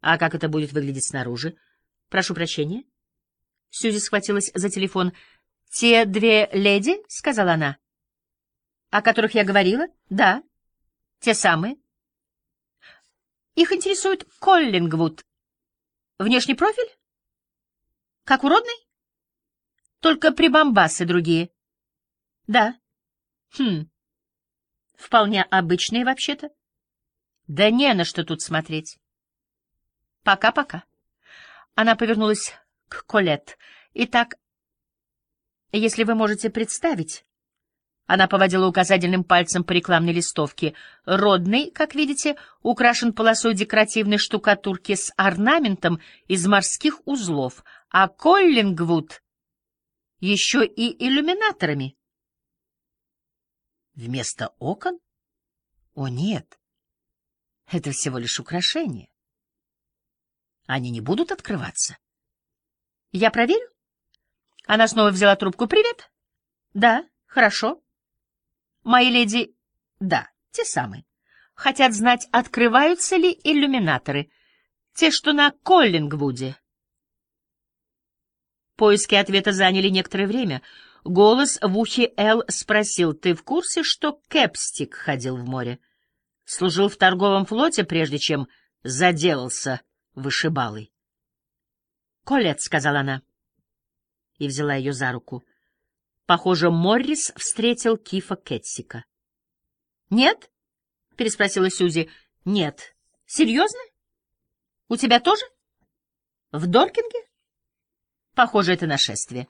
А как это будет выглядеть снаружи? Прошу прощения. Сьюзи схватилась за телефон. «Те две леди?» — сказала она. «О которых я говорила?» «Да, те самые». «Их интересует Коллингвуд. Внешний профиль? Как уродный? Только прибамбасы другие». «Да». «Хм. Вполне обычные, вообще-то». «Да не на что тут смотреть». «Пока-пока». Она повернулась к Колет. «Итак, если вы можете представить...» Она поводила указательным пальцем по рекламной листовке. Родный, как видите, украшен полосой декоративной штукатурки с орнаментом из морских узлов, а Коллингвуд еще и иллюминаторами. Вместо окон? О, нет. Это всего лишь украшение. Они не будут открываться. Я проверю? Она снова взяла трубку. Привет. Да, хорошо. Мои леди... Да, те самые. Хотят знать, открываются ли иллюминаторы. Те, что на Коллингвуде. Поиски ответа заняли некоторое время. Голос в ухе Эл спросил, «Ты в курсе, что Кэпстик ходил в море? Служил в торговом флоте, прежде чем заделался вышибалой?» «Колет», — сказала она, и взяла ее за руку. Похоже, Моррис встретил Кифа Кетсика. «Нет?» — переспросила Сюзи. «Нет. Серьезно? У тебя тоже? В Доркинге?» «Похоже, это нашествие».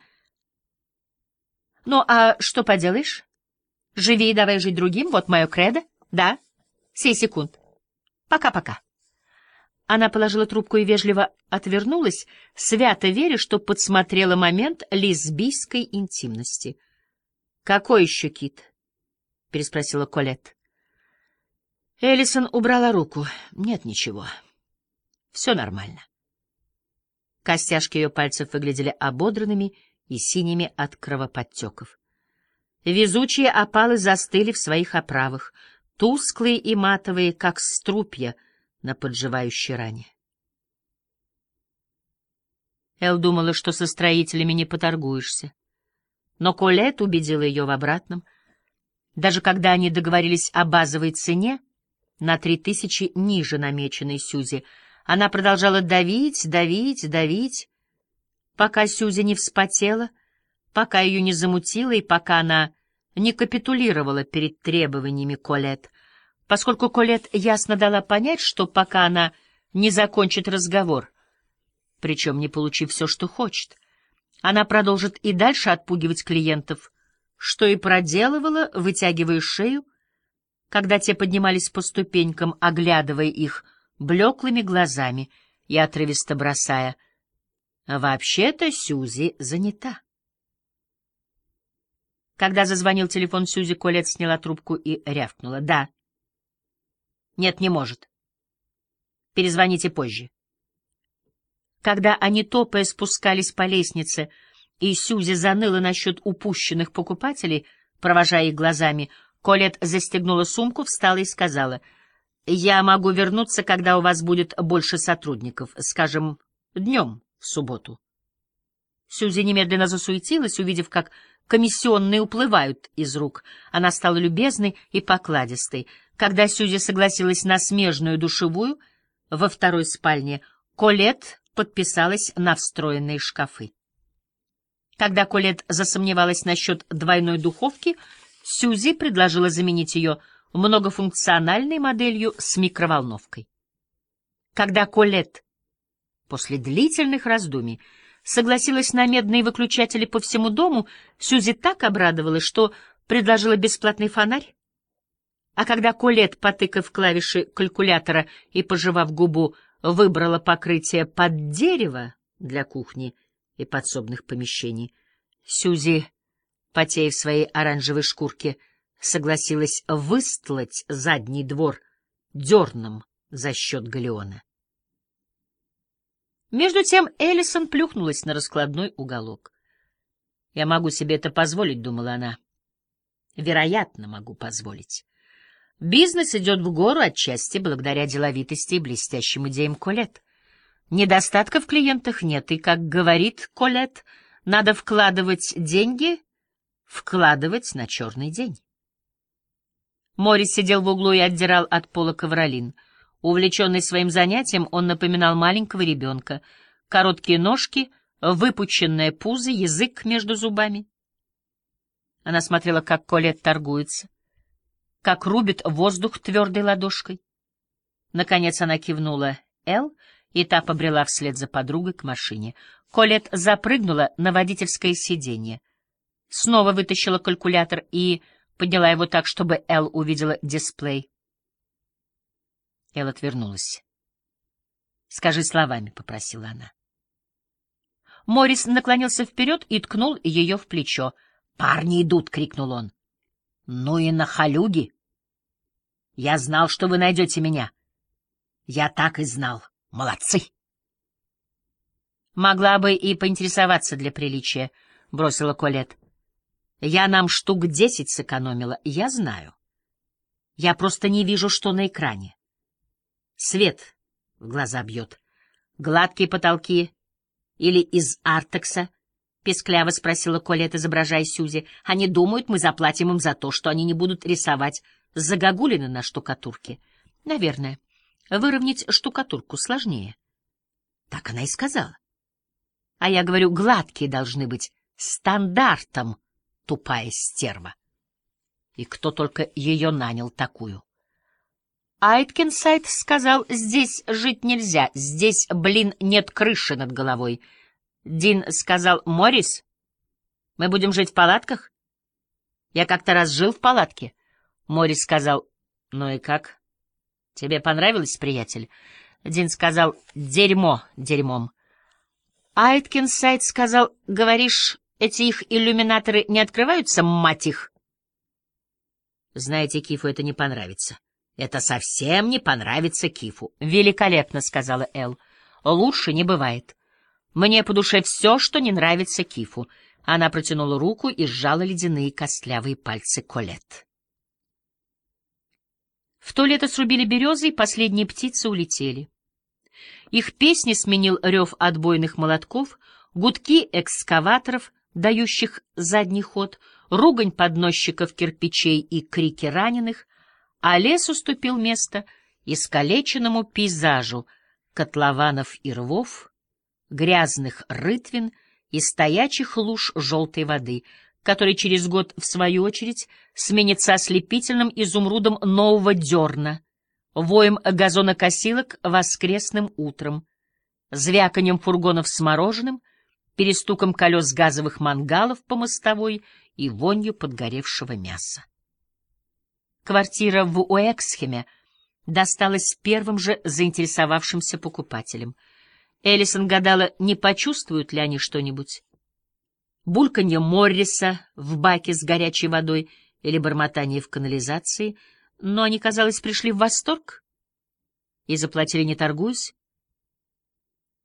«Ну, а что поделаешь? Живи и давай жить другим, вот мое кредо. Да? Сей секунд. Пока-пока». Она положила трубку и вежливо отвернулась, свято веря, что подсмотрела момент лесбийской интимности. — Какой еще кит? — переспросила Колет. Эллисон убрала руку. — Нет ничего. Все нормально. Костяшки ее пальцев выглядели ободранными и синими от кровоподтеков. Везучие опалы застыли в своих оправах, тусклые и матовые, как струпья — на подживающей ране. Эл думала, что со строителями не поторгуешься. Но Колет убедила ее в обратном. Даже когда они договорились о базовой цене, на три тысячи ниже намеченной Сюзи, она продолжала давить, давить, давить, пока Сюзи не вспотела, пока ее не замутила и пока она не капитулировала перед требованиями Колет — поскольку Колет ясно дала понять, что пока она не закончит разговор, причем не получив все, что хочет, она продолжит и дальше отпугивать клиентов, что и проделывала, вытягивая шею, когда те поднимались по ступенькам, оглядывая их блеклыми глазами и отрывисто бросая «Вообще-то Сюзи занята». Когда зазвонил телефон Сюзи, Колет сняла трубку и рявкнула «Да». Нет, не может. Перезвоните позже. Когда они, топая, спускались по лестнице, и Сюзи заныла насчет упущенных покупателей, провожая их глазами, Колет застегнула сумку, встала и сказала, «Я могу вернуться, когда у вас будет больше сотрудников, скажем, днем в субботу». Сюзи немедленно засуетилась, увидев, как комиссионные уплывают из рук. Она стала любезной и покладистой. Когда Сюзи согласилась на смежную душевую во второй спальне, Колет подписалась на встроенные шкафы. Когда Колет засомневалась насчет двойной духовки, Сюзи предложила заменить ее многофункциональной моделью с микроволновкой. Когда Колет после длительных раздумий согласилась на медные выключатели по всему дому, Сюзи так обрадовалась, что предложила бесплатный фонарь. А когда Колет, потыкав клавиши калькулятора и пожевав губу, выбрала покрытие под дерево для кухни и подсобных помещений, Сюзи, потея в своей оранжевой шкурке, согласилась выстлать задний двор дерном за счет галеона. Между тем Эллисон плюхнулась на раскладной уголок. «Я могу себе это позволить», — думала она. «Вероятно, могу позволить». Бизнес идет в гору отчасти благодаря деловитости и блестящим идеям Колет. Недостатка в клиентах нет, и, как говорит Колет, надо вкладывать деньги, вкладывать на черный день. Морис сидел в углу и отдирал от пола ковролин. Увлеченный своим занятием, он напоминал маленького ребенка. Короткие ножки, выпученное пузо, язык между зубами. Она смотрела, как Колет торгуется, как рубит воздух твердой ладошкой. Наконец она кивнула Эл, и та побрела вслед за подругой к машине. Колет запрыгнула на водительское сиденье. Снова вытащила калькулятор и подняла его так, чтобы Эл увидела дисплей. Эл отвернулась. «Скажи словами», — попросила она. Морис наклонился вперед и ткнул ее в плечо. «Парни идут!» — крикнул он. «Ну и на халюги! Я знал, что вы найдете меня. Я так и знал. Молодцы!» «Могла бы и поинтересоваться для приличия», — бросила Колет. «Я нам штук десять сэкономила, я знаю. Я просто не вижу, что на экране. Свет в глаза бьет. Гладкие потолки или из артекса —— пескляво спросила Колет, изображая Сюзи. — Они думают, мы заплатим им за то, что они не будут рисовать загогулины на штукатурке. — Наверное. Выровнять штукатурку сложнее. Так она и сказала. А я говорю, гладкие должны быть стандартом, тупая стерва. И кто только ее нанял такую. Айткинсайд сказал, здесь жить нельзя, здесь, блин, нет крыши над головой. — Дин сказал, «Моррис, мы будем жить в палатках?» Я как-то раз жил в палатке. Моррис сказал, «Ну и как? Тебе понравилось, приятель?» Дин сказал, «Дерьмо дерьмом». Айткинсайд сказал, «Говоришь, эти их иллюминаторы не открываются, мать их?» Знаете, Кифу это не понравится. Это совсем не понравится Кифу. Великолепно, сказала Эл. Лучше не бывает. Мне по душе все, что не нравится Кифу. Она протянула руку и сжала ледяные костлявые пальцы Колет. В то лето срубили березы, и последние птицы улетели. Их песни сменил рев отбойных молотков, гудки экскаваторов, дающих задний ход, ругань подносчиков кирпичей и крики раненых, а лес уступил место искалеченному пейзажу котлованов и рвов, грязных рытвин и стоячих луж желтой воды, который через год, в свою очередь, сменится ослепительным изумрудом нового дерна, воем газонокосилок воскресным утром, звяканием фургонов с мороженым, перестуком колес газовых мангалов по мостовой и вонью подгоревшего мяса. Квартира в Уэксхеме досталась первым же заинтересовавшимся покупателям — Эллисон гадала, не почувствуют ли они что-нибудь. Бульканье Морриса в баке с горячей водой или бормотание в канализации, но они, казалось, пришли в восторг и заплатили, не торгуясь,